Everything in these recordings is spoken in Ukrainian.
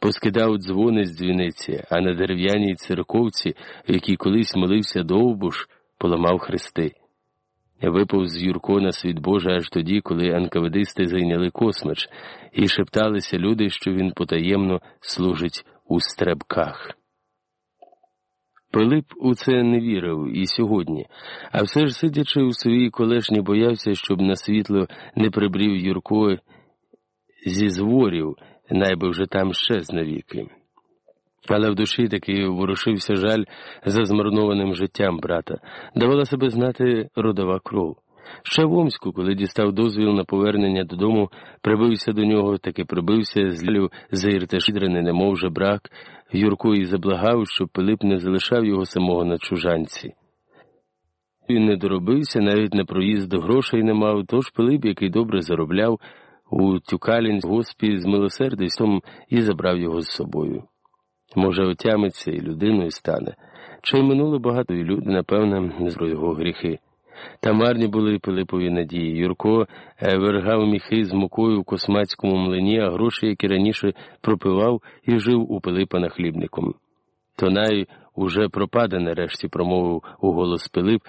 поскидав дзвони з дзвіниці, а на дерев'яній церковці, в якій колись молився довбуш, поламав хрести. Випав з Юрко на світ Божий аж тоді, коли анкаведисти зайняли космач, і шепталися люди, що він потаємно служить у стрибках. Пилип у це не вірив і сьогодні, а все ж, сидячи у своїй колешні, боявся, щоб на світло не прибрів Юрко зі зворів, найби вже там щез навіки. Але в душі таки ворушився жаль за змарнованим життям брата, давала себе знати родова кров. Ще в Омську, коли дістав дозвіл на повернення додому, прибився до нього, таки прибився, злів заірте шидрене, немов же брак, Юрко і заблагав, щоб Пилип не залишав його самого на чужанці. Він не доробився, навіть на проїзд грошей не мав, тож Пилип, який добре заробляв, у Тюкалін госпі з милосердістом і забрав його з собою. Може, отямиться і людиною стане, чи й минуло багато і люди, напевно, не його гріхи. Та марні були Пилипові надії. Юрко е, вергав міхи з мукою в космацькому млині, а гроші, які раніше пропивав і жив у Пилипа нахлібником. То най уже пропаде, нарешті, промовив у голос Пилип,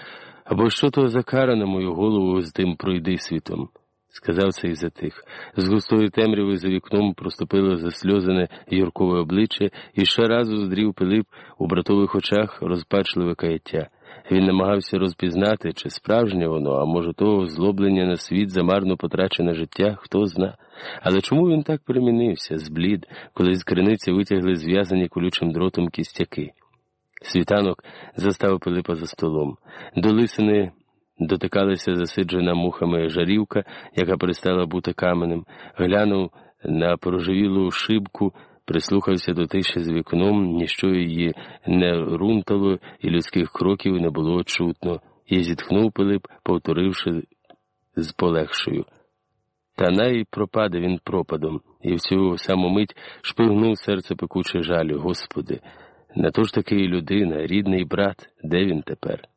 або що то закара на мою голову з тим пройди світом. Сказав це і затих. З густої темряви за вікном проступило засльозане Юркове обличчя, і ще раз уздрів Пилип у братових очах розпачливе каяття. Він намагався розпізнати, чи справжнє воно, а може, того злоблення на світ за марно потрачене життя, хто зна. Але чому він так перемінився, зблід, коли з криниці витягли зв'язані колючим дротом кістяки? Світанок застав Пилипа за столом. До лисини дотикалася засиджена мухами жарівка, яка перестала бути каменем, глянув на порожевілу шибку прислухався до тиші з вікном, ніщо її не рунтало, і людських кроків не було чутно, і зітхнув Пилип, повторивши з полегшою. Та най пропаде він пропадом, і в цю саму мить шпигнув серце пекуче жалю, Господи, на то ж таки людина, рідний брат, де він тепер?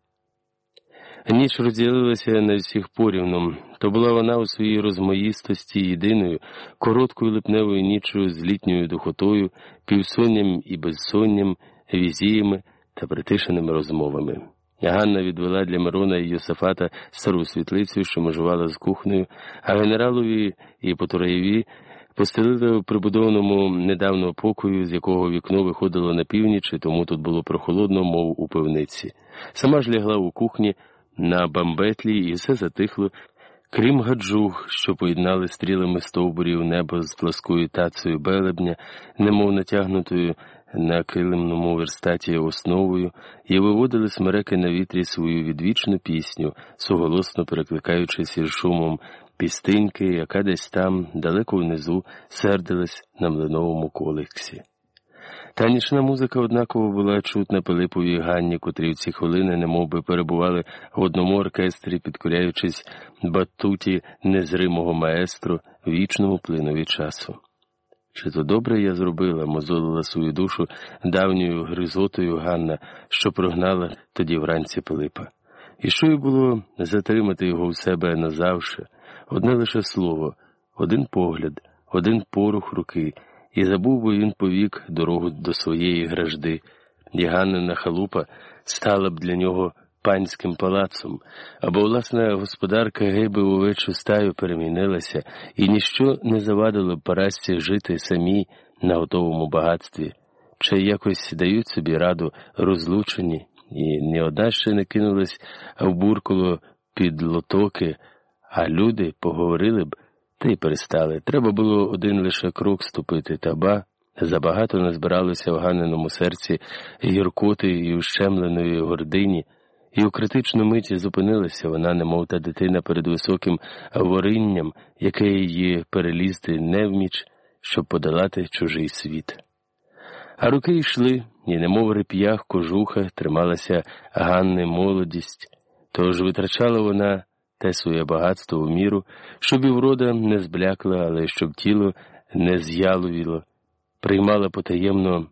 Ніч розділилася на всіх порівну. То була вона у своїй розмоїстості єдиною, короткою липневою ніччю з літньою духотою, півсонням і безсонням, візіями та притишеними розмовами. Ганна відвела для Мирона і Йосифата стару світлицю, що межувала з кухнею, а генералові і Потураєві постелили в прибудованому недавно покою, з якого вікно виходило на північ, і тому тут було прохолодно, мов у пивниці. Сама ж лягла у кухні на бамбетлі, і все затихло, крім гаджуг, що поєднали стрілами стовбурів небо з пласкою тацею белебня, немов натягнутою на килимному верстаті основою, і виводили смереки на вітрі свою відвічну пісню, суголосно перекликаючись із шумом пістиньки, яка десь там, далеко внизу, сердилась на млиновому колексі. Танічна музика однаково була чутна Пилиповій Ганні, котрі в ці хвилини немов би перебували в одному оркестрі, підкоряючись батуті незримого маестру вічному плинові часу. Чи то добре я зробила, мозолила свою душу давньою гризотою Ганна, що прогнала тоді вранці Пилипа. І що й було затримати його в себе назавше, одне лише слово, один погляд, один порух руки і забув би він повік дорогу до своєї гражди, і Ганнина халупа стала б для нього панським палацом, або власна господарка гиби у вечу стаю перемінилася, і ніщо не завадило б парасці жити самі на готовому багатстві, чи якось дають собі раду розлучені, і ні одна ще не кинулась в буркало під лотоки, а люди поговорили б. Та й перестали. Треба було один лише крок ступити, та ба забагато назбиралося в ганеному серці гіркоти і ущемленої гордині, і у критичну миті зупинилася вона, немов та дитина перед високим воринням, яке її перелізти не вміч, щоб подолати чужий світ. А руки йшли, і, немов реп'ях кожуха, трималася Ганни молодість, тож витрачала вона те своє багатство у міру, щоб і врода не зблякла, але щоб тіло не з'яловіло, приймала потаємно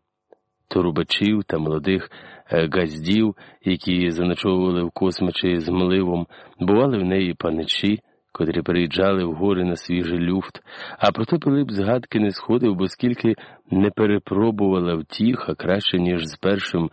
торубачів та молодих е, газдів, які заночовували в космичі з мливом, бували в неї паничі, котрі приїжджали в гори на свіжий люфт, а проте Пилип згадки не сходив, бо скільки не перепробувала втіха краще, ніж з першим